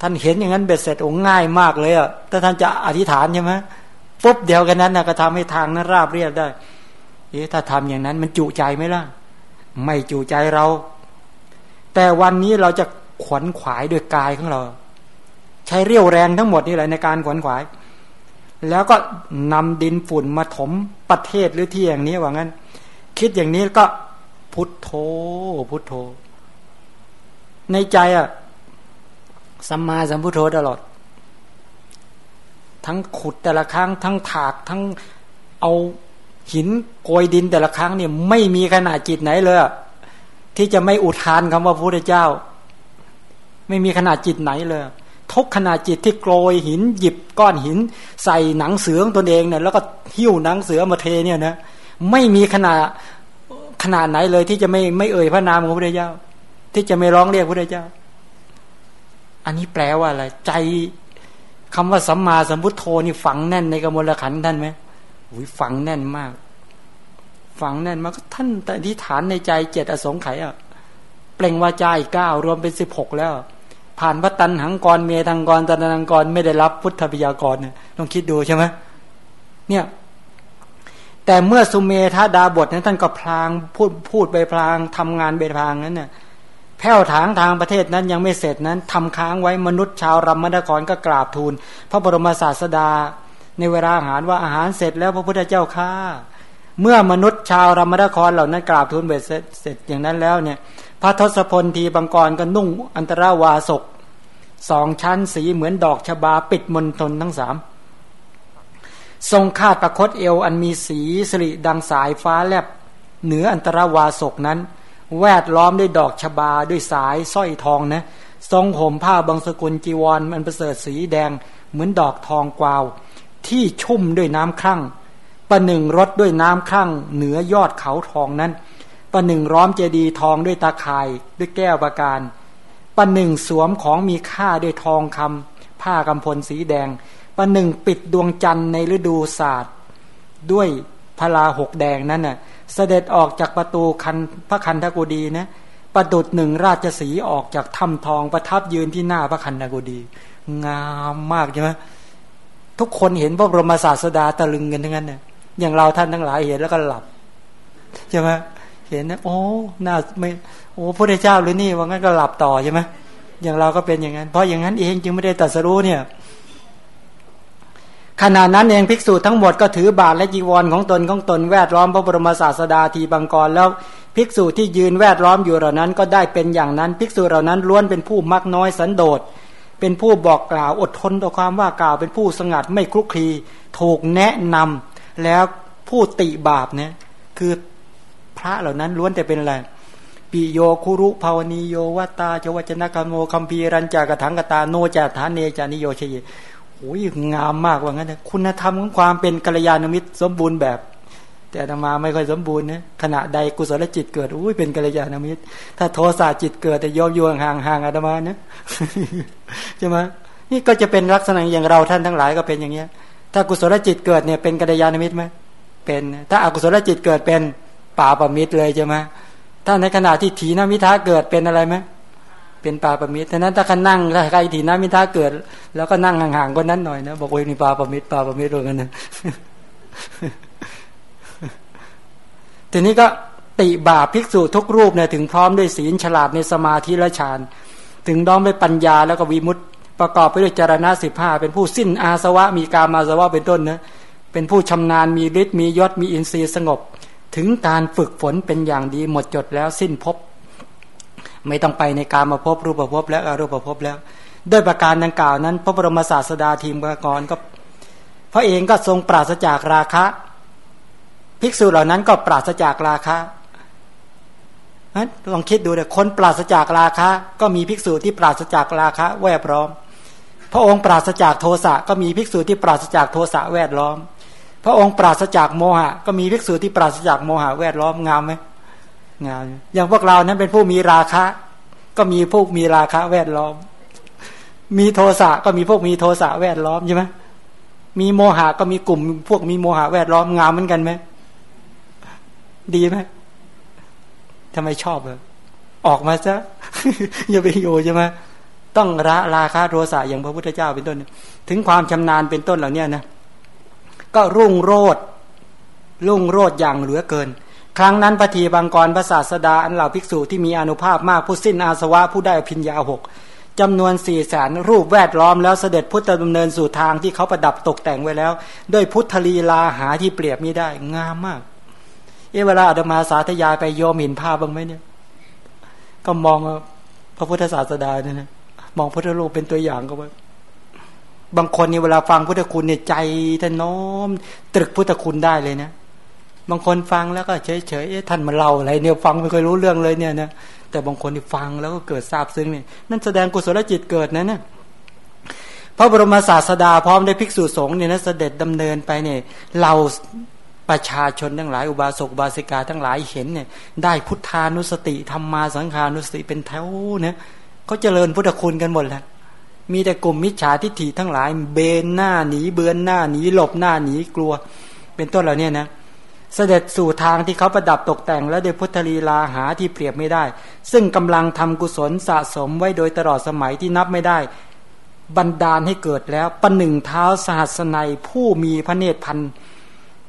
ท่านเห็นอย่างนั้นเบ็ดเสร็จโอ้ง่ายมากเลยอะถ้าท่านจะอธิษฐานใช่ไหมปุ๊บเดียวกันนั้นนะก็ทำให้ทางนั้นราบเรียบได้เอ๊ะถ้าทำอย่างนั้นมันจุใจไหมล่ะ ไม่จุใจเรา แต่วันนี้เราจะขวนขวายด้วยกายของเรา ใช้เรี่ยวแรงทั้งหมดนี่แหละในการขวนขวาย แล้วก็นำดินฝุ่นมาถมประเทศหรือที่อย่างนี้ว่างั้น คิดอย่างนี้ก็พุทโธพุทโธ ในใจอะ สัมมาสัมพุทโธตลอด ทั้งขุดแต่ละครั้ง ทั้งถากทั้งเอาหินโกยดินแต่ละครั้งเนี่ยไม่มีขนาดจิตไหนเลยที่จะไม่อุทานคำว่าพระพุทธเจ้า ไม่มีขนาดจิตไหนเลยทุกขนาดจิตที่โกยหินหยิบก้อนหิน ใส่หนังเสือของตนเองเนี่ยแล้วก็หิ้วหนังเสือมาเทเนี่ยนะไม่มีขนาดขนาดไหนเลยที่จะไม่ไม่เอ่ยพระนามของพระพุทธเจ้า ที่จะไม่ร้องเรียกพระพุทธเจ้า อันนี้แปลว่าอะไร ใจคำว่าสัมมาสัมพุทโธนี่ฝังแน่นในกมลขันท่านไหมอุ้ยฝังแน่นมาก ฝังแน่นมากท่านแต่ที่ฐานในใจเจ็ดอสงไขยอะ เปล่งวาจาอีกเก้ารวมเป็นสิบหกแล้ว ผ่านพระตันหังกรเมทังกรตนังกรไม่ได้รับพุทธพิยากรเนี่ยลองคิดดูใช่ไหมเนี่ย แต่เมื่อสุเมธาดาบทนั้นท่านก็พลางพูดพูดไปพลางทำงานไปพลางนั้นเนี่ย แผ่วถางทางประเทศนั้นยังไม่เสร็จนั้นทำค้างไว้มนุษย์ชาวรัมมณฑรก็กราบทูล พระบรมศาสดา ในเวลาอาหารว่าอาหารเสร็จแล้วพระพุทธเจ้าข้าเมื่อมนุษย์ชาวรามครเหล่านั้นกราบทูลเบ็ดเสร็จอย่างนั้นแล้วเนี่ย พระทศพลทีบังกรก็นุ่งอันตราวาสกสองชั้นสีเหมือนดอกชบาปิดมณฑลทั้งสามทรงคาดประคตเอวอันมีสีสิริดังสายฟ้าแลบเหนืออันตราวาสกนั้น แวดล้อมด้วยดอกชบาด้วยสายสร้อยทองนะทรงห่มผ้าบางสกุลจีวรมันประเสริฐสีแดง เหมือนดอกทองกวาว ที่ชุ่มด้วยน้ำครั่งประหนึ่งรถด้วยน้ำครั่ง เหนือยอดเขาทองนั้นประหนึ่งร้อมเจดีทองด้วยตาข่ายด้วยแก้วประการประหนึ่งสวมของมีค่าด้วยทองคำผ้ากำพลสีแดงประหนึ่งปิดดวงจันทร์ในฤดูศาสตร์ ด้วย พระลาหกแดงนั้นน่ะเสด็จออกจากประตูคันพระคันธกุดีนะประดุดหนึ่งราชสีออกจากถ้ำทองประทับยืนที่หน้าพระคันธกุดี งามมากใช่ไหมทุกคนเห็นพระบรมศาสดาตะลึงกันทั้งนั้นเนี่ยอย่างเราท่านทั้งหลายเห็นแล้วก็หลับใช่ไหมเห็นนะโอ้น่าไม่โอ้พระเจ้าหรือนี่ว่างั้นก็หลับต่อใช่ไหมอย่างเราก็เป็นอย่างนั้น เพราะอย่างนั้นเองจึงไม่ได้ตัดสรู้เนี่ย ขณะนั้นเองภิกษุทั้งหมดก็ถือบาทและจีวรของตนของตนแวดล้อมพระบรมศาสดาทีบังกรแล้วภิกษุที่ยืนแวดล้อมอยู่เหล่านั้นก็ได้เป็นอย่างนั้น ภิกษุเหล่านั้นล้วนเป็นผู้มักน้อยสันโดษเป็นผู้บอกกล่าวอดทนต่อความว่ากล่าว เป็นผู้สงัดไม่คลุกคลีถูกแนะนำแล้วผู้ติบาปเนี่ยคือพระเหล่านั้นล้วนแต่เป็นอะไรปิโยคุรุภาวนีโยวตาจวัจนะกโมคัมพีรัญจากถังกตาโนจาฐานเนจานิโยเชย โอ้ยงามมากว่างั้นคุณธรรมของความเป็นกัลยาณมิตรสมบูรณ์แบบ แต่ธรรมาไม่ค่อยสมบูรณ์นะขณะใดกุศลจิตเกิดอุ้ยเป็นกัลยาณมิตร ถ้าโทสะจิตเกิดแต่ยอมยวงห่างห่างอาตมานะใช่ไหมนี่ก็จะเป็นลักษณะอย่างเราท่านทั้งหลายก็เป็นอย่างเงี้ย ถ้ากุศลจิตเกิดเนี่ยเป็นกัลยาณมิตรไหมเป็น ถ้าอกุศลจิตเกิดเป็นป่าปมิตรเลยใช่ไหมถ้าในขณะที่ถีนมิทาเกิดเป็นอะไรไหม เป็นปาปมิตรฉะนั้นถ้าคันนั่งใครถีน้ามิทาเกิด แล้วก็นั่งห่างๆก็นั้นหน่อยนะบอกว่ามีปาปมิตรปาปมิตรด้วยกันนะทีนี้ก็ติบาปภิกษุทุกรูปเนี่ยถึงพร้อมด้วยศีลฉลาดในสมาธิและฌาน ถึงด้อมด้วยปัญญาแล้วก็วิมุตติประกอบไปด้วยจารณะสิบห้าเป็นผู้สิ้นอาสวะมีการมาสวะเป็นต้นนะเป็นผู้ชำนาญมีฤทธิ์มียศมีอินทรีย์สงบ ถึงการฝึกฝนเป็นอย่างดีหมดจดแล้วสิ้นภพ ไม่ต้องไปในการมาพบรูปภพและอรูปภพแล้ว ด้วยประการดังกล่าวนั้น พระบรมศาสดาทีมกรก็พระเองก็ทรงปราศจากราคะ ภิกษุเหล่านั้นก็ปราศจากราคะลองคิดดูเลยคนปราศจากราคะ ก็มีภิกษุที่ปราศจากราคะ แวดล้อม พระองค์ปราศจากโทสะก็มีภิกษุที่ปราศจากโทสะแวดล้อม พระองค์ปราศจากโมหะ ก็มีภิกษุที่ปราศจากโมหะแวดล้อมงามไหม งามอย่างพวกเรานั้นเป็นผู้มีราคะ ก็มีพวกมีราคะแวดล้อม มีโทสะก็มีพวกมีโทสะแวดล้อมใช่ไหมมีโมหะก็มีกลุ่ม พวกมีโมหะแวดล้อมงามเหมือนกันไหมดีไหมทำไมชอบเลยออกมาซะอย่าไปอยู่ใช่ไหมต้องละราคาโทสะอย่างพระพุทธเจ้าเป็นต้น ถึงความชำนาญเป็นต้นเหล่านี้นะก็รุ่งโรดรุ่งโรดอย่างเหลือเกิน ครั้งนั้นพระทีบางกรพระศาสดาอันเหล่าภิกษุที่มีอนุภาพมากผู้สิ้นอาสวะผู้ได้พิญญาหกจำนวนสี่แสนรูปแวดล้อมแล้วเสด็จพุทธดำเนินสู่ทางที่เขาประดับตกแต่งไว้แล้ว ด้วยพุทธลีลาหาที่เปรียบไม่ได้งามมากเอเวลาอาตมาสาธยายไปโยมเห็นภาพบ้างไหมเนี่ย ก็มองพระพุทธศาสดาเนี่ยนะมองพุทธรูปเป็นตัวอย่างก็ว่าบางคนนี่เวลาฟังพุทธคุณเนี่ยใจท่านน้อมตรึกพุทธคุณได้เลยนะ บางคนฟังแล้วก็เฉยเฉยท่านมาเล่าอะไรเนี่ยฟังไม่เคยรู้เรื่องเลยเนี่ยนะแต่บางคนที่ฟังแล้วก็เกิดทราบซึ้งเนี่ยนั่นแสดงกุศลจิตเกิดนะเนี่ยพระบรมศาสดาพร้อมได้ภิกษุสงฆ์เนี่ยนะเสด็จดำเนินไปเนี่ยเราประชาชนทั้งหลายอุบาสกบาสิกาทั้งหลายเห็นเนี่ยได้พุทธานุสติธรรมมาสังขานุสติเป็นแถวเนี่ยเขาเจริญพุทธคุณกันหมดแล้วมีแต่กลุ่มมิจฉาทิฏฐิทั้งหลายเบนหน้าหนีเบือนหน้าหนีหลบหน้าหนีกลัว เป็นต้นเหล่านี้นะ เสด็จสู่ทางที่เขาประดับตกแต่งและโดยพุทธลีลาหาที่เปรียบไม่ได้ ซึ่งกำลังทำกุศลสะสมไว้โดยตลอดสมัยที่นับไม่ได้ บันดาลให้เกิดแล้วปหนึ่งเท้าสหัสนัยผู้มีพระเนตรพัน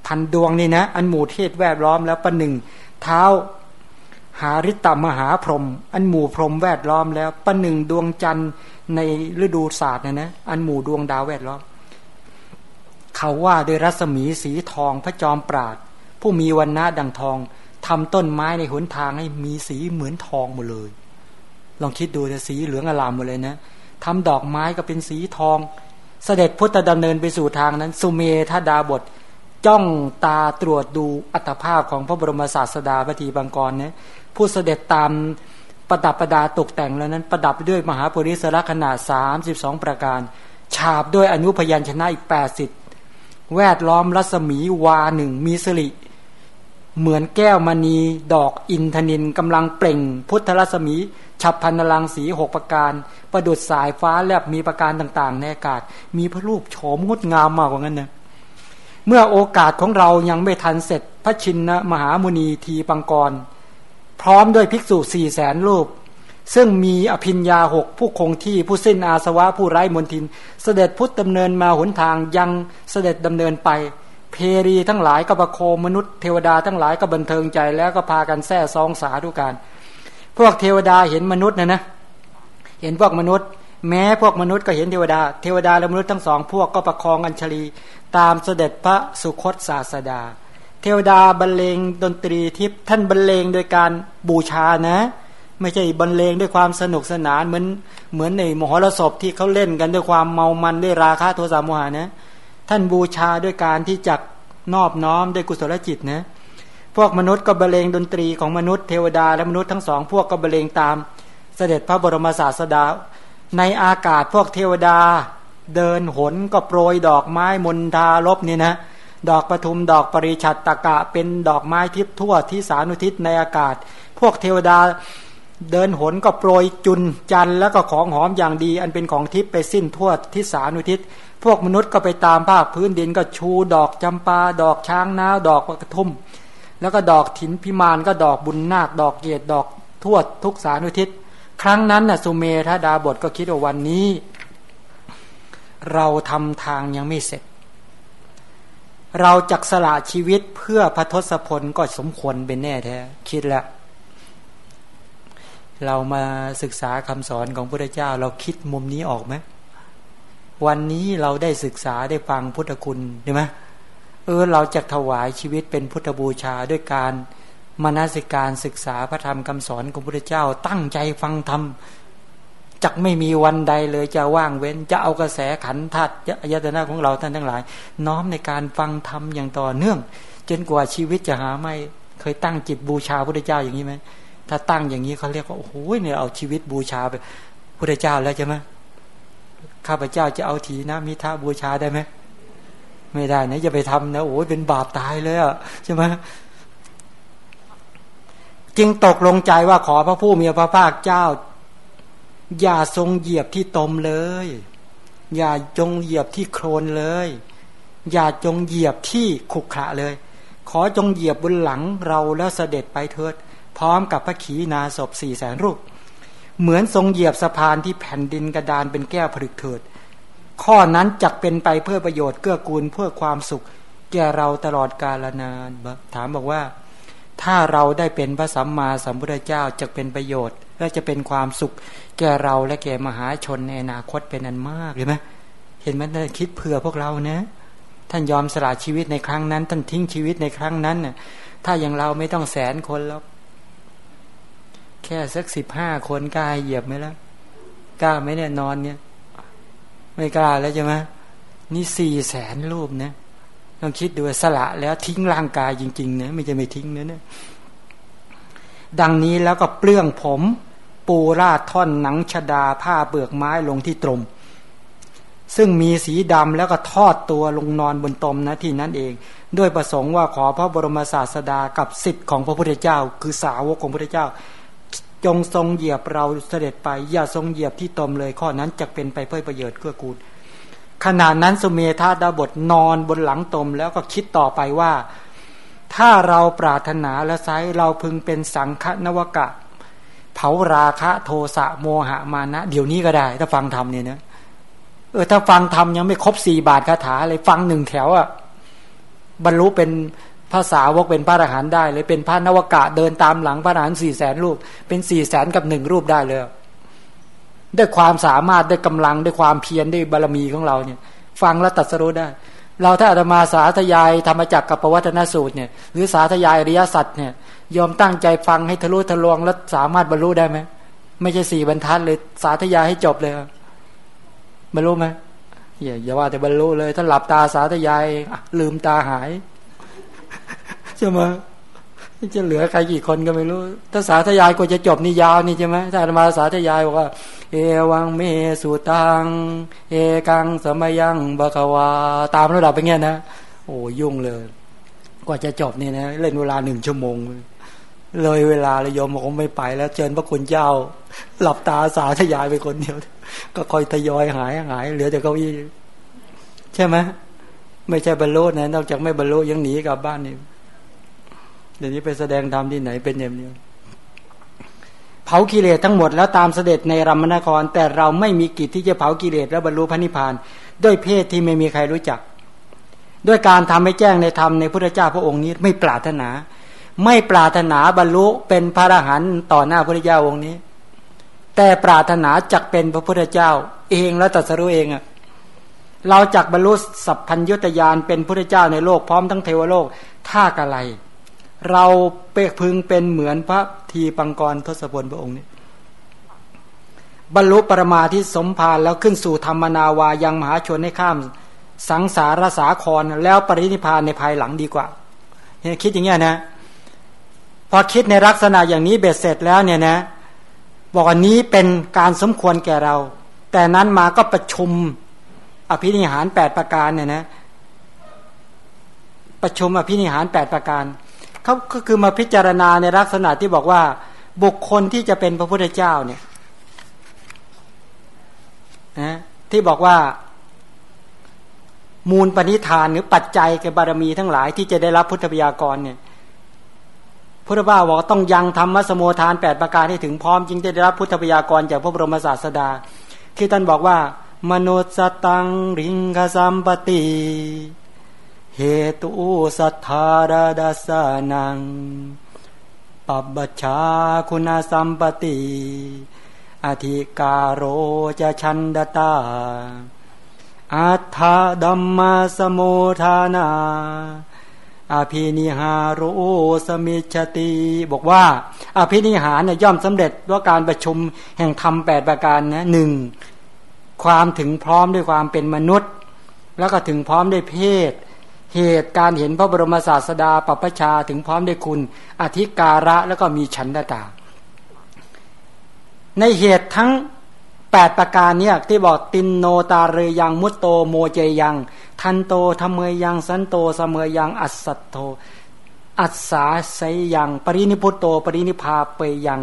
พันดวงนี่นะ อันหมู่เทศแวดล้อมแล้วปหนึ่งเท้าหาริตตมหาพรหมอันหมู่พรหมแวดล้อมแล้วปหนึ่งดวงจันทร์ในฤดูศาสตร์นะนะอันหมู่ดวงดาวแวดล้อม เขาว่าโดยรัศมีสีทองพระจอมปราด ผู้มีวันณะดังทองทำต้นไม้ในหนทางให้มีสีเหมือนทองหมดเลย ลองคิดดูจะสีเหลืองอลามหมดเลยนะทำดอกไม้ก็เป็นสีทอง เสด็จพุทธดำเนินไปสู่ทางนั้น สุเมธาดาบท จ้องตาตรวจดูอัตภาพของพระบรมศาสดาพระทีบางกรเนี่ยผู้เสด็จตามประดับประดาตกแต่งแล้วนั้น ประดับด้วยมหาปริศรขนาดสามสิบสองประการ ฉาบด้วยอนุพยัญชนะอีกแปดสิบแวดล้อมรัศมีวาหนึ่งมีสิริ เหมือนแก้วมณีดอกอินทนินกำลังเปล่ง พุทธรัศมี ฉับพันลังสีหกประการ ประดุดสายฟ้าแลบมีประการต่างๆ ในอากาศ มีพระรูปโฉมงดงามมากกว่านั้นนะเมื่อโอกาสของเรายังไม่ทันเสร็จ พระชินนะมหามุนีทีปังกร พร้อมด้วยภิกษุสี่แสนรูป ซึ่งมีอภิญญาหกผู้คงที่ผู้สิ้นอาสวะผู้ไร้มนทิน เสด็จพุทธดำเนินมาหนทางยังเสด็จดำเนินไป เพรีทั้งหลายก็ประโคมมนุษย์เทวดาทั้งหลายก็บันเทิงใจแล้วก็พากันแท้ซองสาธุการ พวกเทวดาเห็นมนุษย์นะนะเห็นพวกมนุษย์ แม้พวกมนุษย์ก็เห็นเทวดา เทวดาและมนุษย์ทั้งสอง พวกก็ประคองอัญชลี ตามเสด็จพระสุคตศาสดา เทวดาบรรเลงดนตรีทิพย์ท่านบรรเลงโดยการบูชานะ ไม่ใช่บรรเลงด้วยความสนุกสนานเหมือนเหมือนในมหรสพที่เขาเล่นกันด้วยความเมามันด้วยราคะโทสะโมหะนะ ท่านบูชาด้วยการที่จักนอบน้อมด้วยกุศลจิตนะพวกมนุษย์ก็บรรเลงดนตรีของมนุษย์เทวดาและมนุษย์ทั้งสองพวกก็บรรเลงตาม เสด็จพระบรมศาสดา ในอากาศพวกเทวดา เดินหนก็โปรยดอกไม้มนทาลบนี่นะดอกปทุมดอกปริชัดตะกะเป็นดอกไม้ทิพทั่วที่สานุทิศในอากาศ พวกเทวดา เดินหนก็โปรยจุนจันแล้วก็ของหอมอย่างดี อันเป็นของทิพย์ไปสิ้นทั่วทิศานุทิศ พวกมนุษย์ก็ไปตามภาคพื้นดินก็ชูดอกจำปา ดอกช้างน้าดอกกระทุ่ม แล้วก็ดอกถินพิมานก็ดอกบุญนาค ดอกเกศดอกทวดทุกสานุทิศ ครั้งนั้นน่ะสุเมธาดาบทก็คิดว่าวันนี้ เราทำทางยังไม่เสร็จ เราจักสละชีวิตเพื่อพระทศพลก็สมควรเป็นแน่แท้คิดแล้ว เรามาศึกษาคำสอนของพระเจ้า เราคิดมุมนี้ออกไหมวันนี้เราได้ศึกษาได้ฟังพุทธคุณใช่ไหมเออเราจะถวายชีวิตเป็นพุทธบูชาด้วยการมานาสิการศึกษาพระธรรมคำสอนของพระเจ้า ตั้งใจฟังธรรมจักไม่มีวันใดเลยจะว่างเว้น จะเอากระแสขันทัดอายตนะของเราท่านทั้งหลาย น้อมในการฟังธรรมอย่างต่อเนื่อง จนกว่าชีวิตจะหาไม่เคยตั้งจิตบูชาพระเจ้าอย่างนี้ไหม ถ้าตั้งอย่างนี้เขาเรียกว่าโอ้โหเนี่ยเอาชีวิตบูชาไปพระเจ้าแล้วใช่ไหมข้าพเจ้าจะเอาถีนะมิทาบูชาได้ไหมไม่ได้นะอย่าไปทำนะโอ้ยเป็นบาปตายเลยอะใช่ไหมจึงตกลงใจว่าขอพระผู้มีพระภาคเจ้า อย่าทรงเหยียบที่ตมเลย อย่าจงเหยียบที่โครนเลย อย่าจงเหยียบที่ขุกขะเลย ขอจงเหยียบบนหลังเราแล้วเสด็จไปเถิด พร้อมกับพระขีนาศพสี่แสนรูป เหมือนทรงเหยียบสะพานที่แผ่นดินกระดานเป็นแก้วผลึกเถิด ข้อนั้นจักเป็นไปเพื่อประโยชน์เกื้อกูลเพื่อความสุข แก่เราตลอดกาลนานถามบอกว่า ถ้าเราได้เป็นพระสัมมาสัมพุทธเจ้าจะเป็นประโยชน์ และจะเป็นความสุข แก่เราและแก่มหาชนในอนาคตเป็นอันมากเห็นไหมเห็นไหมท่านคิดเผื่อพวกเรานะท่านยอมสละชีวิตในครั้งนั้น ท่านทิ้งชีวิตในครั้งนั้นน่ะถ้าอย่างเราไม่ต้องแสนคนแล้ว ค่สักสิบห้าคนกล้าเหยียบไหมล่ะกล้าไหมเนี่ยนอนเนี่ย ไม่กล้าแล้วใช่ไหมนี่สี่แสนรูปเนี่ยต้องคิดดูสละแล้วทิ้งร่างกายจริงๆเนี่ยไม่จะไม่ทิ้งเนื้อเนี่ยดังนี้แล้วก็เปลื้องผม ปูราดท่อนหนังชดาผ้าเปลือกไม้ลงที่ตรม ซึ่งมีสีดำแล้วก็ทอดตัวลงนอนบนตมนะที่นั้นเอง ด้วยประสงค์ว่าขอพระบรมศาสดากับสิทธิ์ของพระพุทธเจ้า คือสาวกของพระพุทธเจ้า จงทรงเหยียบเราเสด็จไป อย่าทรงเหยียบที่ตมเลย ข้อนั้นจะเป็นไปเพื่อประโยชน์เกื้อกูลขณะนั้นสุเมธาดาบทนอนบนหลังตมแล้วก็คิดต่อไปว่า ถ้าเราปรารถนาและไซเราพึงเป็นสังฆนวกะ เผาราคะโทสะโมหะมานะ เดี๋ยวนี้ก็ได้ ถ้าฟังธรรมเนี่ยนะเออถ้าฟังธรรมยังไม่ครบสี่บาทคาถาเลยฟังหนึ่งแถวอะ่ะบรรลุเป็น ภาษาวกเป็นพระอรหันต์ได้เลยเป็นพระนวกะเดินตามหลังพระอรหันต์สี่แสนรูป เป็นสี่แสนกับหนึ่งรูปได้เลยด้วยความสามารถด้วยกำลังด้วยความเพียรด้วยบารมีของเราเนี่ย ฟังแล้วตัดสรุปได้ เราถ้าอาตมาสาธยายธรรมจักรกับปวัตนสูตรเนี่ย หรือสาธยายอริยสัจเนี่ยยอมตั้งใจฟังให้ทะลุทะลวงแล้วสามารถบรรลุได้ไหมไม่ใช่สี่บรรทัดเลยสาธยายให้จบเลยบรรลุไหมอย่าว่าแต่บรรลุเลย ถ้าหลับตาสาธยายลืมตาหาย ใช่ไหมจะเหลือใครกี่คนก็ไม่รู้ ถ้าสาธยายก็จะจบนี่ยาวนี่ใช่ไหมถ้ามาสาธยายบอกว่า เอวังเมสุตัง เอกังสมยังบกวา ตามระดับไปเงี้ยนะ โอ้ยุ่งเลย กว่าจะจบนี่นะ เล่นเวลาหนึ่งชั่วโมง เลยเวลาเลยยมบอกไม่ไปแล้ว เจิญพระคุณเจ้า หลับตาสาธยายไปคนเดียว ก็คอยทยอยหายหาย เหลือแต่เก้าอี้ใช่ไหม ไม่ใช่บรรลุนะนอกจากไม่บรรลุยังหนีกลับบ้านนี่เดี๋ยวนี้ไปแสดงธรรมที่ไหนเป็นอย่างนี้เผากิเลสทั้งหมดแล้วตามเสด็จในรัมนคร แต่เราไม่มีกิจที่จะเผากิเลสและบรรลุพระนิพพาน ด้วยเพศที่ไม่มีใครรู้จัก ด้วยการทำให้แจ้งในธรรมในพุทธเจ้าพระองค์นี้ไม่ปรารถนา ไม่ปรารถนาบรรลุเป็นพระอรหันต์ต่อหน้าพระพุทธเจ้าองค์นี้ แต่ปรารถนาจักเป็นพระพุทธเจ้า เองแล้วตัดสรู้เองอะ เราจักบรรลุสัพพัญญุตยานเป็นพุทธเจ้าในโลกพร้อมทั้งเทวโลกท่ากะไร เราเปกพึงเป็นเหมือนพระทีปังกรทศพลพระองค์นี้บรรลุปรมาที่สมภารแล้วขึ้นสู่ธรรมนาวายังมหาชนให้ข้าม สังสารสาครแล้วปรินิพานในภายหลังดีกว่าเนี่ยคิดอย่างเงี้ยนะ พอคิดในลักษณะอย่างนี้เบ็ดเสร็จแล้วเนี่ยนะบอกอันนี้เป็นการสมควรแก่เรา แต่นั้นมาก็ประชุม อภินิหารแปดประการเนี่ยนะประชุมอภินิหารแปดประการเขาก็คือมาพิจารณาในลักษณะที่บอกว่าบุคคลที่จะเป็นพระพุทธเจ้าเนี่ยนะที่บอกว่า มูลปณิธานหรือปัจจัยแก่บารมีทั้งหลายที่จะได้รับพุทธบยากรเนี่ยพุทธบ้าบอกต้องยังทำมัสโมทานแปดประการให้ถึงพร้อมจึงจะได้รับพุทธพยากรจากพระบรมศาสดา ที่ท่านบอกว่า มนุษย์สตังริงคสัมปติเหตุสัทธารดาสานัง ปับบชาคุณสัมปติอธิการโรจะชันดตา อัฏฐดัมมาสมุทานา อภินิหารุสมิชติ บอกว่า อภินิหารเนี่ยย่อมสำเร็จด้วยการประชุมแห่งธรรมแปดประการนะหนึ่ง ความถึงพร้อมด้วยความเป็นมนุษย์ แล้วก็ถึงพร้อมด้วยเพศ เหตุการเห็นพระบรมศาสดาปัปชาถึงพร้อมด้วยคุณ อธิการะแล้วก็มีฉันดตา ในเหตุทั้งแปดประการเนี่ยที่บอกตินโนตาเรยังมุตโตโมเจยัง ทันโตทำเมยยังสันโตเสมยยังอัสสัตโต อัสสาไสยัง ปรินิพุตโต ปรินิพาเปยัง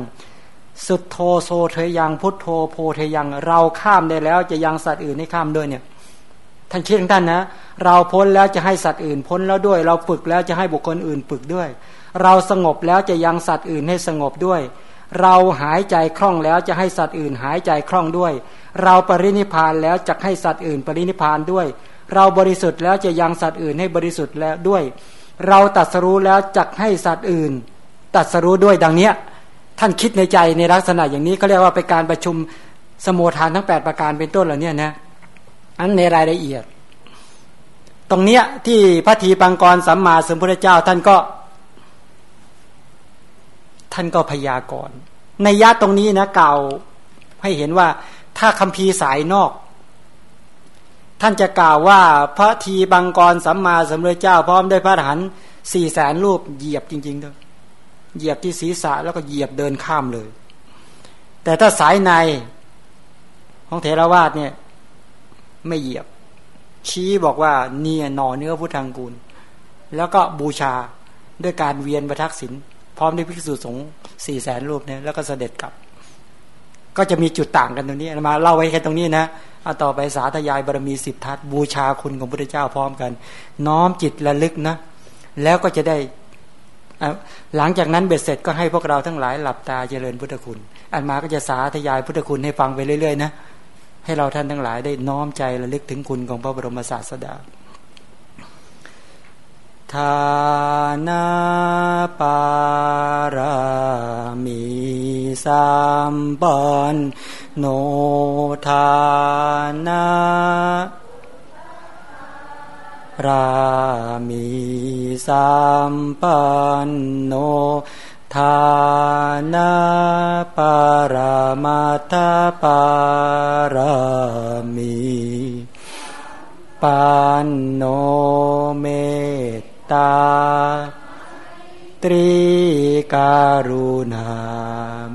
สุดโทโซเทยังพุทโธโพเทยัง เราข้ามได้แล้วจะยังสัตว์อื่นให้ข้ามด้วยเนี่ยท่านคิดของท่านนะ เราพ้นแล้วจะให้สัตว์อื่น พ้นแล้วด้วย เราฝึกแล้วจะให้บุคคลอื่นฝึกด้วย เราสงบแล้วจะยังสัตว์อื่นให้สงบด้วย เราหายใจคล่องแล้วจะให้สัตว์อื่นหายใจคล่องด้วย เราปรินิพานแล้วจะให้สัตว์อื่น ปรินิพานด้วย เราบริสุทธิ์แล้วจะยังสัตว์อื่นให้บริสุทธิ์แล้วด้วย เราตัดสรู้แล้วจะให้สัตว์อื่น ตัดสรู้ด้วยดังเนี้ย ท่านคิดในใจในลักษณะอย่างนี้เขาเรียกว่าเป็นการประชุมสมุทานทั้ง 8 ประการเป็นต้นเหล่านี้นะอันในรายละเอียด ตรงเนี้ยที่พระทีปังกรสัมมาสัมพุทธเจ้า ท่านก็ ท่านก็พยากรณ์ในญาติตรงนี้นะเก่าให้เห็นว่าถ้าคัมภีสายนอก ท่านจะกล่าวว่าพระทีบังกรสัมมาสัมพุทธเจ้า พร้อมด้วยพระอรหันต์สี่แสนรูปเหยียบจริงๆเถอะ เหยียบที่ศีรษะแล้วก็เหยียบเดินข้ามเลย แต่ถ้าสายในของเทรวาสเนี่ย ไม่เหยียบ ชี้บอกว่าเนี่ยหนอเนื้อพุทธังกูล แล้วก็บูชาด้วยการเวียนประทักษิณพร้อมด้วยภิกษุสงฆ์สี่แสนรูปเนี่ยแล้วก็เสด็จกลับ ก็จะมีจุดต่างกันตรงนี้มาเล่าไว้แค่ตรงนี้นะเอาต่อไปสาธยายบารมีสิบทัศบูชาคุณของพระเจ้าพร้อมกัน น้อมจิตระลึกนะ แล้วก็จะได้ หลังจากนั้นเบ็ดเสร็จก็ให้พวกเราทั้งหลายหลับตาเจริญพุทธคุณ อันมาก็จะสาธยายพุทธคุณให้ฟังไปเรื่อยๆนะให้เราท่านทั้งหลายได้น้อมใจระลึกถึงคุณของพระบรมศาสดาทานาปารามีสัมปันโนทานา รามีสัมปันโนทานาปารามาตาปารามีปันโนเมตตา ตรีการุณา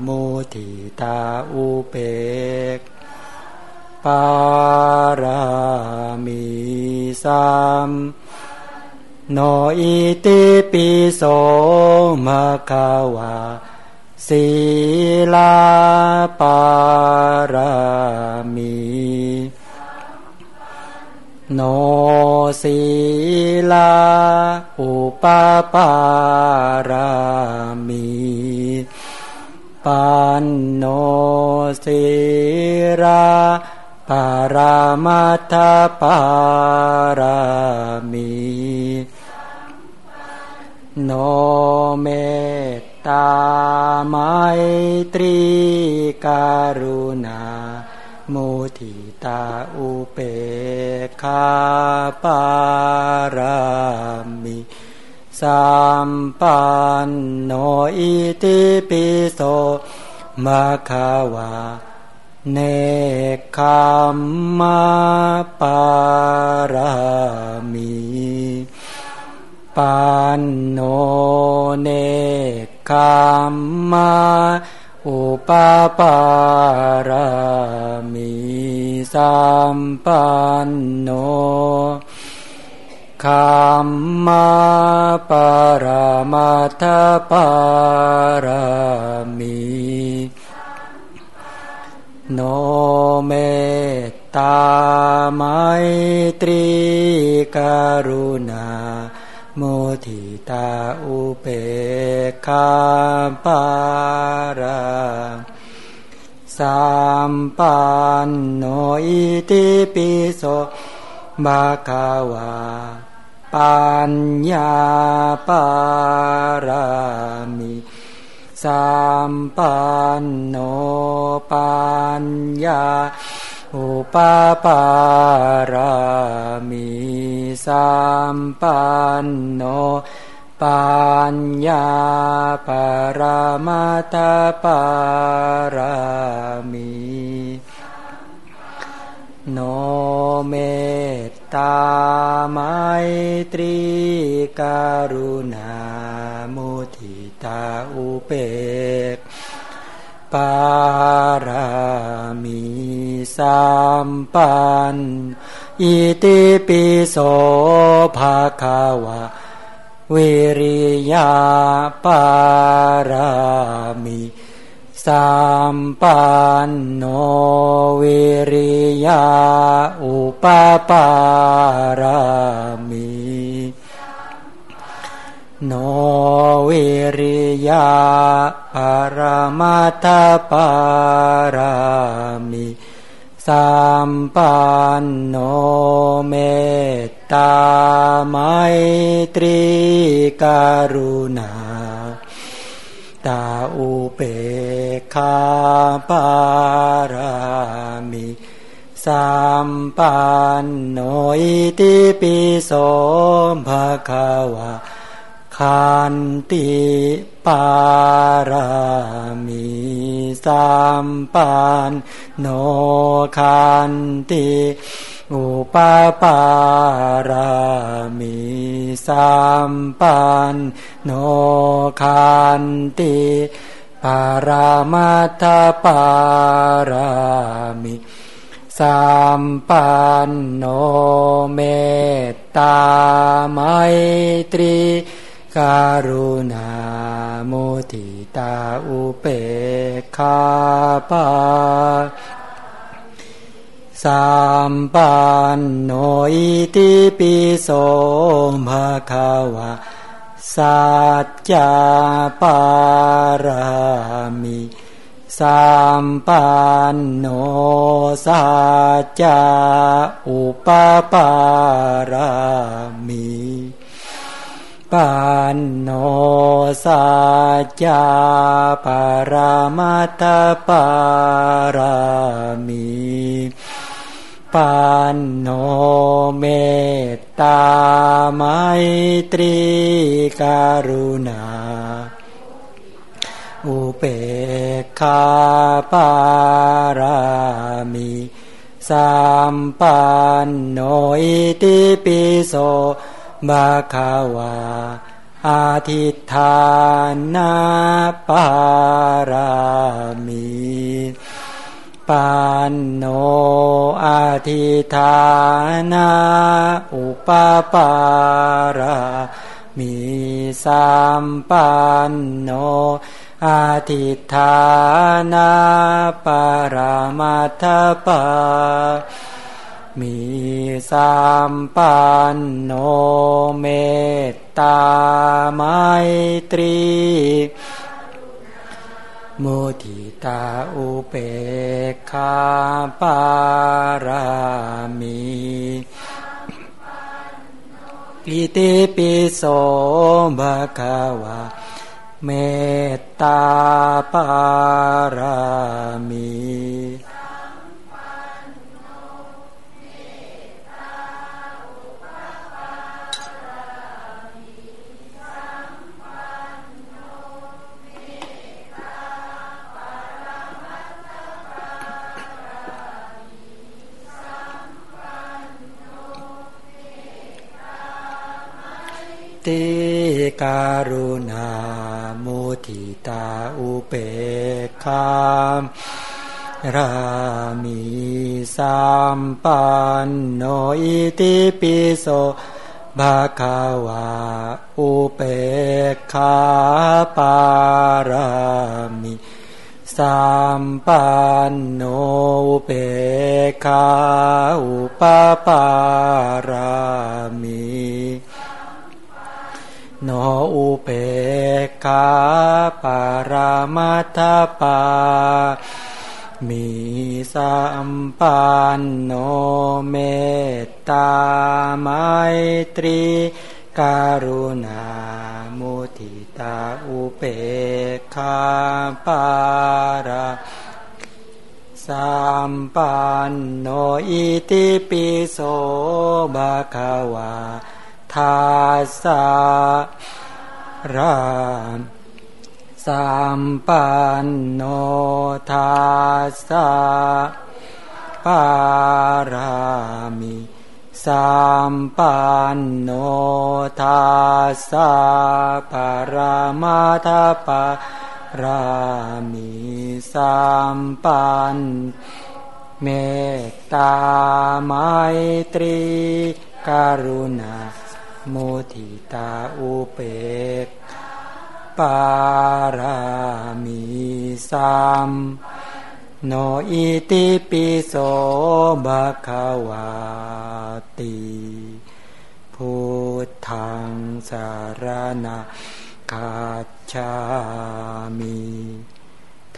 มุทิตาอุเปกปารามีสั มโนอิติปิโสมะกาวาศีลาปารามีโนศีลาอุปปารามีปันโนศีรา ปารามัทปารามีโนเมตตาไมตรีการุณามุทิตาอุเปคาปารามิสัมปันโนอิติปิโสมะขาวา เนคขมมาปารามีปันโนเนคขมมาอุปปารามีสัมปันโนคัมมาปารามาทปารามี โนเมตตาไมตรีการุณามุทิตาอุเปกาปาราสัมปันโนอิติปิโสบาคาวาปัญญาปารามิ สัมปันโนปัญญาอุปปารามิสัมปันโนปัญญาปารมาตาปารามิโนเมตตาไมตรีการุณามุทิ ตาอุเปกปารามีสัมปันอิติปิโสภาคาวะวิริยาปารามีสัมปันโนวิริยาอุปปารามี โนวิริยาปารมาทปารามิสามปันโนเมตตาไมตรีการุณาตาอุเปคาปารามิสามปันโนอิติปิโสภะคะวะ คันติปารามิสามปันโนคันติอุปปารามิสามปันโนคันติปารามาทปารามิสามปันโนเมตตาไมตรี การุณาโมทิตาอุเปคาปาสามปันโนอิติปิโสภะคะวะสัจจาปารามิสามปันโนสัจจาอุปปารามิ ปันโนสัจจาปารามัตปารามิปันโนเมตตาไมตรีการุณา อุเปกขาปารามิสามปันโนอิติปิโส บาคาวา อาทิธานาปารามิปันโนอาทิธานาอุปปารามีสามปันโนอาทิธานาปารามาทปา มีสามปันโนเมตตาไมตรีมุทิตาอุเปกขาปารามีอิติปิโสภะคะวะเมตตาปารามี ติการุณามุทิตาอุเปกขามรามีสามปันโนอิติปิโสภาคาวาอุเปกขาปารามิสามปันโนอุเปกขาอุปปารามิ โนอุเปกขาปารามัทปา มีสัมปันโนเมตตาไมตรี การุณามุทิตาอุเปกขาปาราสัมปันโนอิติปิโสภะคะวา ทาสะรามสามปันโนทาสะปารามิสามปันโนทาสะปารามาทปารามิสามปันเมตตาไมตรีการุณา โมทิตาอุเปกปารามีสามโนอิติปิโสภะคะวาติพุทธังสารณะคาชามิ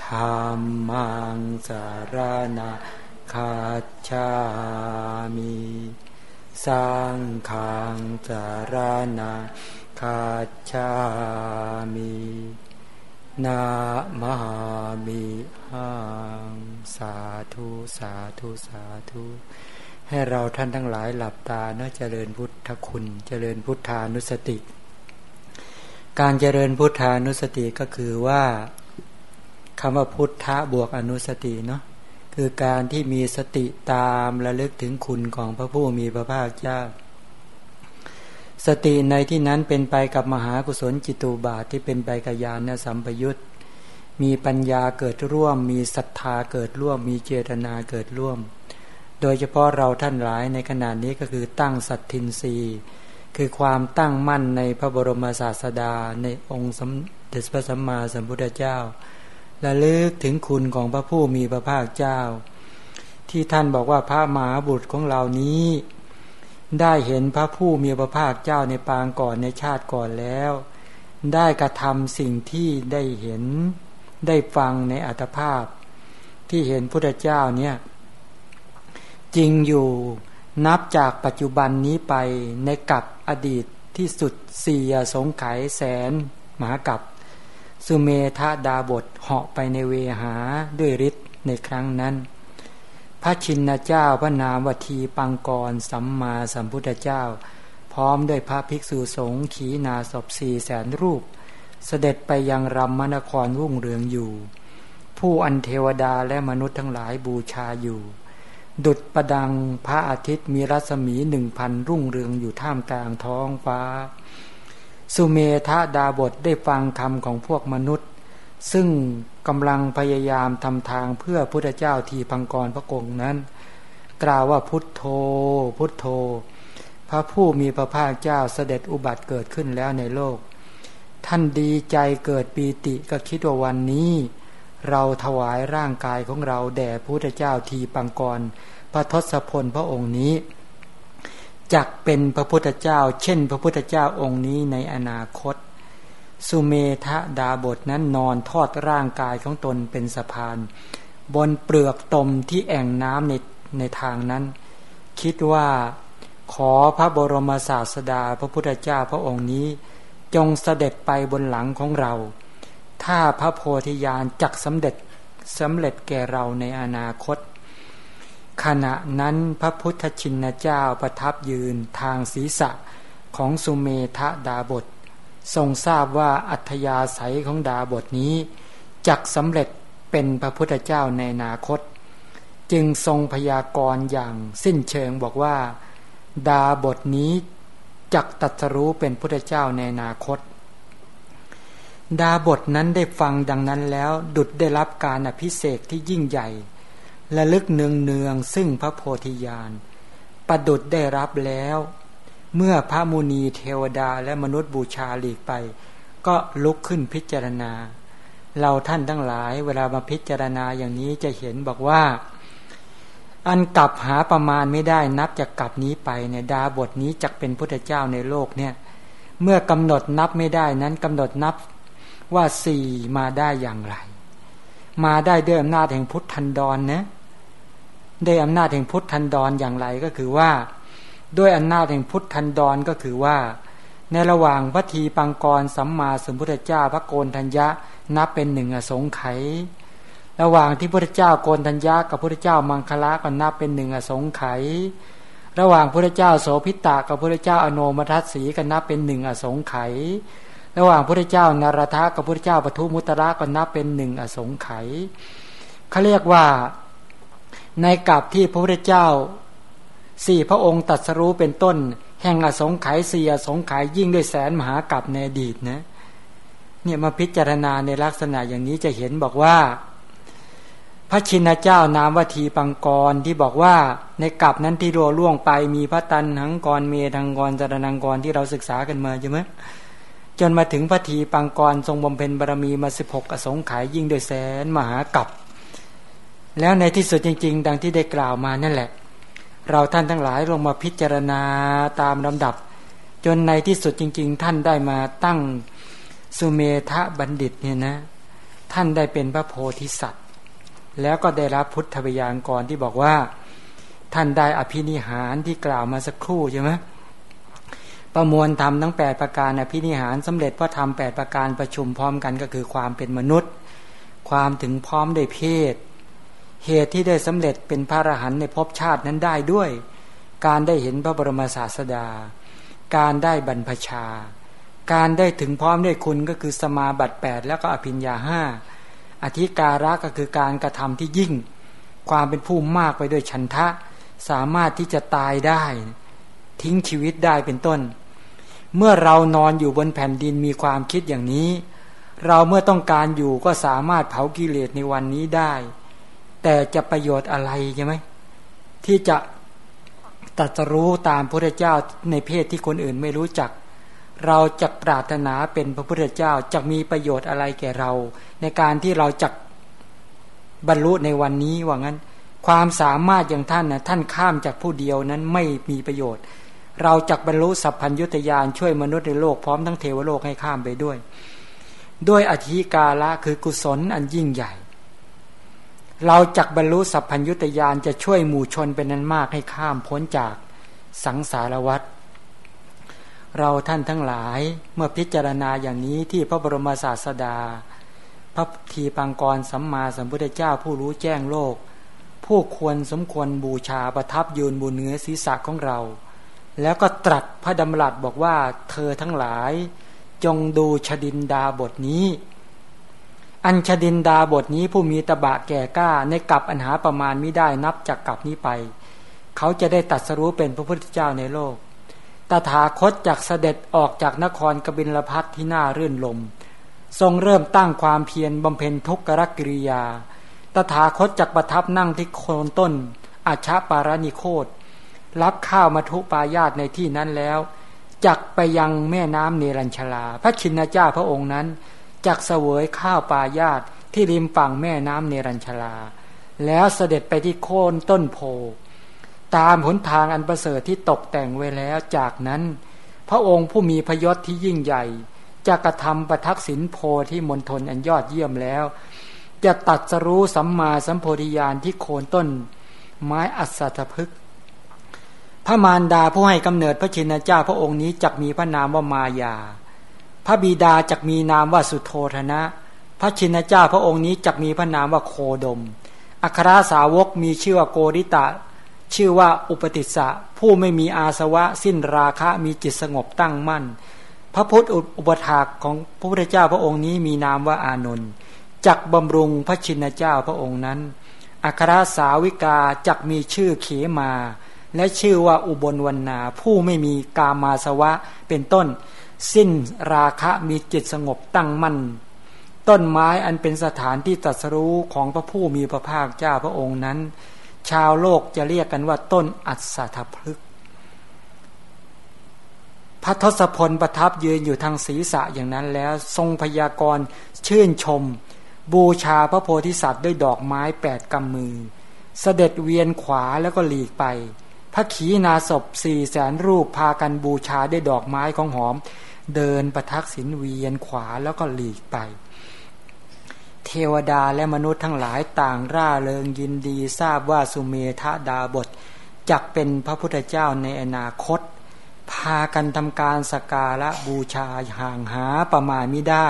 ธรรมังสารนาคาชามิ สังขังสารนาคาชามินามามิหังสาธุสาธุสาธุให้เราท่านทั้งหลายหลับตาเนะเจริญพุทธคุณ เจริญพุทธานุสติ การเจริญพุทธานุสติก็คือว่าคำว่าพุทธะบวกอนุสติเนาะ คือการที่มีสติตามระลึกถึงคุณของพระผู้มีพระภาคเจ้า สติในที่นั้นเป็นไปกับมหากุศลจิตูบาทที่เป็นไปกับญาณสัมปยุตมีปัญญาเกิดร่วม มีศรัทธาเกิดร่วม มีเจตนาเกิดร่วม โดยเฉพาะเราท่านหลายในขณะนี้ก็คือตั้งสัตทินรีคือความตั้งมั่นในพระบรมศาสดาในองค์สมเด็จพระสัมมาสัมพุทธเจ้า ระลึกถึงคุณของพระผู้มีพระภาคเจ้า ที่ท่านบอกว่าพระมหาบุตรของเรานี้ ได้เห็นพระผู้มีพระภาคเจ้าในปางก่อนในชาติก่อนแล้ว ได้กระทำสิ่งที่ได้เห็นได้ฟังในอัตภาพ ที่เห็นพุทธเจ้าเนี่ยจริงอยู่นับจากปัจจุบันนี้ไปในกับอดีตที่สุดสี่สงไขแสนมหากับ สุเมธาดาบทเหาะไปในเวหาด้วยฤทธิ์ในครั้งนั้น พระชินเจ้าพระนามวทีปังกรสัมมาสัมพุทธเจ้า พร้อมด้วยพระภิกษุสงฆ์ขีนาศพสี่แสนรูป เสด็จไปยังรัมมนครรุ่งเรืองอยู่ ผู้อันเทวดาและมนุษย์ทั้งหลายบูชาอยู่ ดุดประดังพระอาทิตย์มีรัศมีหนึ่งพันรุ่งเรืองอยู่ท่ามกลางท้องฟ้า สุเมธาดาบทได้ฟังคำของพวกมนุษย์ ซึ่งกำลังพยายามทำทางเพื่อพุทธเจ้าทีพังกรพระกงนั้น กล่าวว่าพุทโธ พุทโธ พระผู้มีพระภาคเจ้าเสด็จอุบัติเกิดขึ้นแล้วในโลก ท่านดีใจเกิดปีติก็คิดว่าวันนี้ เราถวายร่างกายของเราแด่พุทธเจ้าทีปังกร พระทศพลพระองค์นี้ จักเป็นพระพุทธเจ้า เช่น พระพุทธเจ้าองค์นี้ในอนาคต สุเมธะดาบทนั้นนอนทอดร่างกายของตนเป็นสะพาน บนเปลือกตมที่แอ่งน้ำในในทางนั้น คิดว่าขอพระบรมศาสดาพระพุทธเจ้าพระองค์นี้ จงเสด็จไปบนหลังของเรา ถ้าพระโพธิญาณจักสำเร็จสำเร็จแก่เราในอนาคต ขณะนั้นพระพุทธชินเจ้าประทับยืนทางศีรษะของสุเมธะดาบท ทรงทราบว่าอัธยาศัยของดาบทนี้จักสำเร็จเป็นพระพุทธเจ้าในอนาคต จึงทรงพยากรณ์อย่างสิ้นเชิงบอกว่า ดาบทนี้จักตัดรู้เป็นพุทธเจ้าในอนาคต ดาบทนั้นได้ฟังดังนั้นแล้วดุดได้รับการอภิเศกที่ยิ่งใหญ่ และลึกเนืองเนืองซึ่งพระโพธิญาณประดุดได้รับแล้ว เมื่อพระมุนีเทวดาและมนุษย์บูชาหลีกไป ก็ลุกขึ้นพิจารณา เราท่านทั้งหลายเวลามาพิจารณาอย่างนี้จะเห็นบอกว่า อันกลับหาประมาณไม่ได้นับจากกลับนี้ไปเนี่ยดาบทนี้จักเป็นพุทธเจ้าในโลกเนี่ย เมื่อกำหนดนับไม่ได้นั้นกำหนดนับว่าสี่มาได้อย่างไร มาได้ด้วยอำนาจแห่งพุทธันดรนนะ ได้อำนาจแห่งพุทธันดรออย่างไรก็คือว่า ด้วยอำนาจแห่งพุทธันดรก็คือว่า ในระหว่างพระทีปังกรสัมมาสัมพุทธเจ้าพระโกนธัญญะนับเป็นหนึ่งอสงไขยระหว่างที่พระเจ้าโกนธัญญากับพระเจ้ามังคละก็นับเป็นหนึ่งอสงไขยระหว่างพระเจ้าโสพิตากับพระเจ้าอโนมทัศสีก็นับเป็นหนึ่งอสงไขยระหว่างพระเจ้านารทะกับพระเจ้าปทุมุตระก็นับเป็นหนึ่งอสงไขยเขาเรียกว่า ในกับที่พระพุทธเจ้าสี่พระองค์ตัดสรู้เป็นต้น แห่งอสงไขยสี่อสงไขยยิ่งด้วยแสนมหากับในอดีตนะเนี่ยมาพิจารณาในลักษณะอย่างนี้จะเห็นบอกว่า พระชินเจ้านามวทีปังกรที่บอกว่าในกับนั้นที่รัวล่วงไปมีพระตันหังกรเมทังกรจารนังกรที่เราศึกษากันมาใช่ไหมจนมาถึงพระทีปังกรทรงบำเพ็ญบารมีมาสิบหกอสงไขยยิ่งด้วยแสนมหากับ แล้วในที่สุดจริง ๆ ดังที่ได้กล่าวมานั่นแหละ เราท่านทั้งหลายลงมาพิจารณาตามลำดับ จนในที่สุดจริง ๆ ท่านได้มาตั้งสุเมธะบัณฑิตเนี่ยนะ ท่านได้เป็นพระโพธิสัตว์ แล้วก็ได้รับพุทธวิญญาณก่อนที่บอกว่า ท่านได้อภินิหารที่กล่าวมาสักครู่ใช่ไหมประมวลธรรมทั้ง 8 ประการอภินิหารสำเร็จพระธรรม8ประการประชุมพร้อมกันก็คือความเป็นมนุษย์ ความถึงพร้อมด้วยเพศ เหตุที่ได้สำเร็จเป็นพระอรหันต์ในภพชาตินั้นได้ด้วย การได้เห็นพระบรมศาสดา การได้บรรพชา การได้ถึงพร้อมด้วยคุณก็คือสมาบัติ8แล้วก็อภิญญาห้าอธิการะก็คือการกระทำที่ยิ่ง ความเป็นผู้มากไปด้วยชันทะ สามารถที่จะตายได้ ทิ้งชีวิตได้เป็นต้น เมื่อเรานอนอยู่บนแผ่นดินมีความคิดอย่างนี้ เราเมื่อต้องการอยู่ก็สามารถเผากิเลสในวันนี้ได้ แต่จะประโยชน์อะไรใช่ไหมที่จะตัดรู้ตามพระเจ้าในเพศที่คนอื่นไม่รู้จัก เราจะปรารถนาเป็นพระพุทธเจ้าจะมีประโยชน์อะไรแก่เรา ในการที่เราจะบรรลุในวันนี้ว่างั้น ความสามารถอย่างท่านนะท่านข้ามจากผู้เดียวนั้นไม่มีประโยชน์ เราจักบรรลุสัพพัญยุตยานช่วยมนุษย์ในโลกพร้อมทั้งเทวโลกให้ข้ามไปด้วย ด้วยอธิกาละคือกุศลอันยิ่งใหญ่ เราจักบรรลุสัพพัญยุตยานจะช่วยหมู่ชนเป็นนั้นมากให้ข้ามพ้นจากสังสารวัฏเราท่านทั้งหลายเมื่อพิจารณาอย่างนี้ที่พระบรมศาสดา พระทีปังกรสัมมาสัมพุทธเจ้าผู้รู้แจ้งโลก ผู้ควรสมควรบูชาประทับยืนบนเนื้อศีรษะของเรา แล้วก็ตรัสพระดำรัสบอกว่าเธอทั้งหลาย จงดูชดินดาบทนี้ อัญชดินดาบทนี้ผู้มีตะบะแก่กล้าในกับอันหาประมาณไม่ได้นับจากกับนี้ไป เขาจะได้ตัดสรู้เป็นพระพุทธเจ้าในโลก ตถาคตจากเสด็จออกจากนครกบินลพัทที่น่ารื่นลม ทรงเริ่มตั้งความเพียรบำเพ็ญทุกขกิริยา ตถาคตจากประทับนั่งที่โคนต้น อาชาปารานิโคตรับข้าวมาทุปายาตในที่นั้นแล้วจักไปยังแม่น้ำเนรัญชลา พระชินเจ้าพระองค์นั้น จักเสวยข้าวปายาตที่ริมฝั่งแม่น้ำเนรัญชลา แล้วเสด็จไปที่โคนต้นโพ ตามหนทางอันประเสริฐที่ตกแต่งไว้แล้วจากนั้น พระองค์ผู้มีพยศที่ยิ่งใหญ่จะกระทำประทักษิณโพที่มณฑลอันยอดเยี่ยมแล้ว จะตัดสรู้สัมมาสัมโพธิญาณที่โคนต้น ไม้อัศทพฤกษ์พระมารดาผู้ให้กำเนิดพระชินเจ้าพระองค์นี้จักมีพระนามว่ามายา พระบิดาจักมีนามว่าสุโธธนะ พระชินเจ้าพระองค์นี้จักมีพระนามว่าโคดม อัครสาวกมีชื่อว่าโกริตะ ชื่อว่าอุปติสสะผู้ไม่มีอาสวะสิ้นราคะมีจิตสงบตั้งมั่น พระพุทธอุปถากของพระพุทธเจ้าพระองค์นี้มีนามว่าอานนท์จักบำรุงพระชินเจ้าพระองค์นั้น อัครสาวิกาจักมีชื่อเขมา และชื่อว่าอุบลวันนาผู้ไม่มีกามาสวะเป็นต้น สิ้นราคะมีจิตสงบตั้งมั่น ต้นไม้อันเป็นสถานที่ตัสรู้ของพระผู้มีพระภาคเจ้าพระองค์นั้น ชาวโลกจะเรียกกันว่าต้นอัศทพฤกษ์พระทศพลประทับยืนอยู่ทางศีรษะอย่างนั้นแล้ว ทรงพยากรณ์ชื่นชม บูชาพระโพธิสัตว์ด้วยดอกไม้แปดกำมือ เสด็จเวียนขวาแล้วก็หลีกไปพระขีนาศพสี่แสนรูปพากันบูชาด้วยดอกไม้ของหอม เดินประทักษิณเวียนขวาแล้วก็หลีกไป เทวดาและมนุษย์ทั้งหลายต่างร่าเริงยินดีทราบว่าสุเมธาดาบทจักเป็นพระพุทธเจ้าในอนาคต พากันทำการสการะบูชาห่างหาประมาณไม่ได้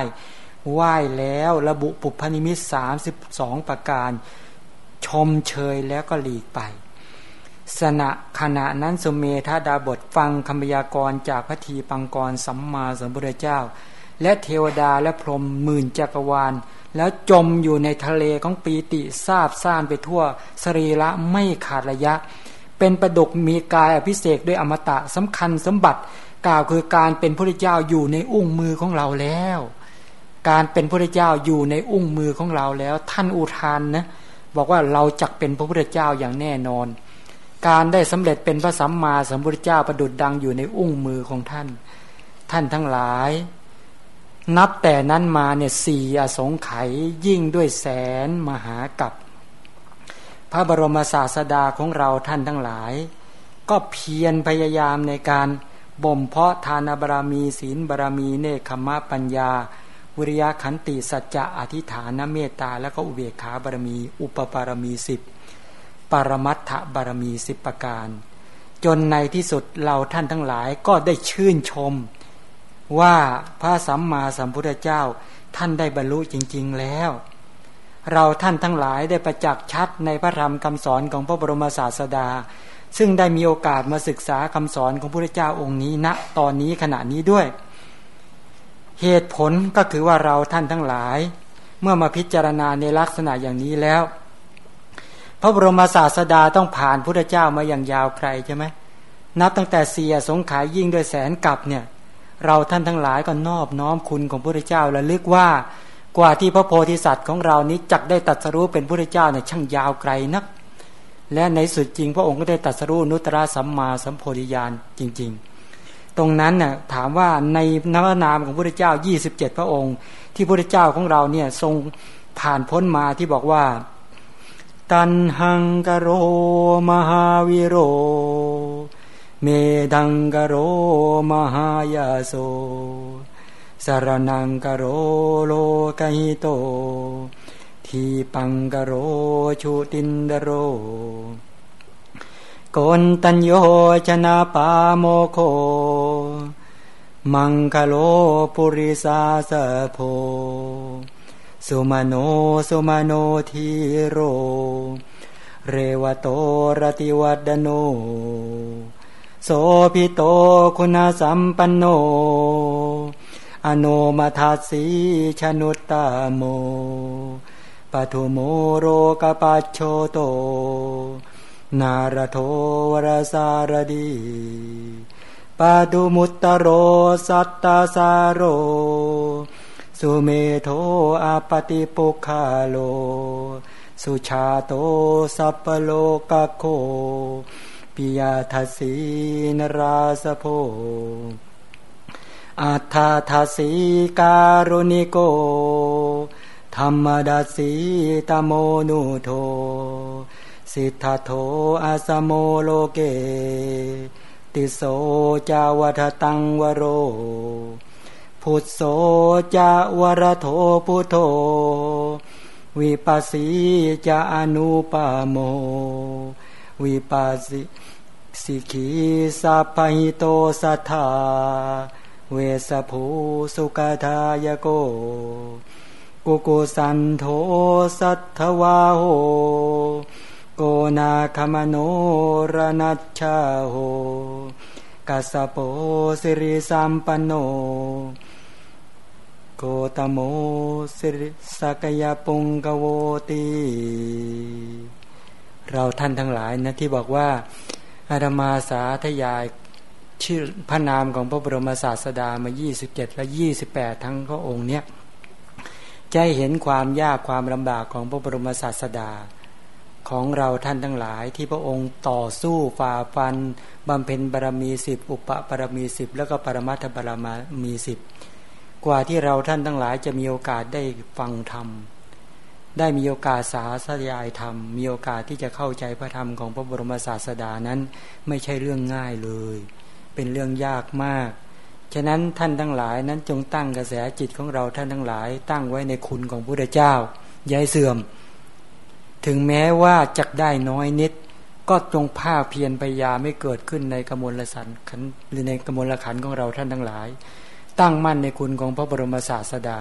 ไหว้แล้วระบุปุพนิมิตสามสิบสองประการ ชมเชยแล้วก็หลีกไป สนะขณะนั้นสุเมธาดาบทฟังคำพยากรจากพระทีปังกรสัมมาสัมพุทธเจ้า และเทวดาและพรหมหมื่นจักรวาล แล้วจมอยู่ในทะเลของปีติทราบซ่านไปทั่วสรีระไม่ขาดระยะ เป็นประดุกมีกายอภิเศกด้วยอมตะสำคัญสมบัติกล่าวคือการเป็นพระเจ้าอยู่ในอุ้งมือของเราแล้ว การเป็นพระเจ้าอยู่ในอุ้งมือของเราแล้ว ท่านอุทานนะบอกว่าเราจักเป็นพระพุทธเจ้าอย่างแน่นอน การได้สำเร็จเป็นพระสัมมาสัมพุทธเจ้าประดุดดังอยู่ในอุ้งมือของท่าน ท่านทั้งหลาย นับแต่นั้นมาเนี่ยสี่อสงไขยยิ่งด้วยแสนมหากับ พระบรมศาสดาของเราท่านทั้งหลาย ก็เพียรพยายามในการบ่มเพาะทานบารมีศีลบารมีเนคขมะปัญญา วิริยะขันติสัจจะอธิฐานเมตตา แล้วก็อุเบกขาบารมี อุปปารมีสิบ ปรมัตถบารมีสิบประการ จนในที่สุดเราท่านทั้งหลายก็ได้ชื่นชม ว่าพระสัมมาสัมพุทธเจ้าท่านได้บรรลุจริง ๆแล้ว เราท่านทั้งหลายได้ประจักษ์ชัดในพระธรรมคำสอนของพระบรมศาสดา ซึ่งได้มีโอกาสมาศึกษาคำสอนของพระพุทธเจ้าองค์นี้ณนะตอนนี้ขณะนี้ด้วย เหตุผลก็คือว่าเราท่านทั้งหลาย เมื่อมาพิจารณาในลักษณะอย่างนี้แล้ว ระบรมศาสดาต้องผ่านพุทธเจ้ามาอย่างยาวไกลใช่ไหมนับตั้งแต่เสียสงขายยิ่งด้วยแสนกับเนี่ย เราท่านทั้งหลายก็นอบน้อมคุณของพระเจ้าและลึกว่ากว่าที่พระโพธิสัตว์ของเรานี้จักได้ตัดสรู้เป็นพระเจ้าเนี่ยช่างยาวไกลนัก และในสุดจริงพระองค์ก็ได้ตัดสรู้นุตตรสัมมาสัมโพธิญาณจริง ๆ ตรงนั้นน่ะถามว่าในนานามของพระเจ้า 27 พระองค์ ที่พระเจ้าของเราเนี่ยทรงผ่านพ้นมาที่บอกว่า ตันหังกโรมหาวิโร เมดังกโรมหายาโสสารนังกโรโลกหิโต ทีปังกโรชุตินธโร โกณฑัญโญ ชนปาโมกโข มังคโลปุริสาสโภ สุมาโนสุมาโนทีโร เรวโตรติวัฑฒโน โสภิโตคุณสัมปันโน อโนมทัสสีชนุตตโมปทุโมโลกปัชโชโต นารโทวรสารดีปาดุมุตตโรสัตตาสาโร สุเมโธ อัปปฏิปุคคโล สุชาโตสัพพโลกัคโคปิยทัสสีนราสโพอัฏฐาทัสีการุณิโก ธรรมดาสีตโมนุโท สิทธโธอาสโมโลเก ติโสจาวัฏตังวโร พุทโสจาวรโทพุทโธวิปัสสีจะอนุปโม วิปัสสี สิขีสัพพหิโตสัตถา เวสสภูสุขทายโก กกุสันโธ สัตถวาโห โกนาคมโนรณัญชโหกัสสโปสิริสัมปันโน โคตโมสิริสักยปุงกโวตีเราท่านทั้งหลายนะที่บอกว่าอาตมาสาธยายชื่อพระนามของพระบรมศาสดามา 27 และ 28 ทั้งพระองค์เนี้ยจะเห็นความยากความลำบากของพระบรมศาสดา ของเราท่านทั้งหลายที่พระองค์ต่อสู้ฝ่าฟันบำเพ็ญบารมีสิบอุปบารมีสิบแล้วก็ปรมัตถบารมีสิบ กว่าที่เราท่านทั้งหลายจะมีโอกาสได้ฟังธรรม ได้มีโอกาสสาสยายธรรม มีโอกาสที่จะเข้าใจพระธรรมของพระบรมศาสดานั้น ไม่ใช่เรื่องง่ายเลย เป็นเรื่องยากมาก ฉะนั้นท่านทั้งหลายนั้นจงตั้งกระแสจิตของเราท่านทั้งหลาย ตั้งไว้ในคุณของพระพุทธเจ้าย้ายเสื่อม ถึงแม้ว่าจักได้น้อยนิด ก็จงภาคเพียรพยายามไม่เกิดขึ้นในกมลสันขันหรือในกมลขันของเราท่านทั้งหลาย ตั้งมั่นในคุณของพระบรมศาสดา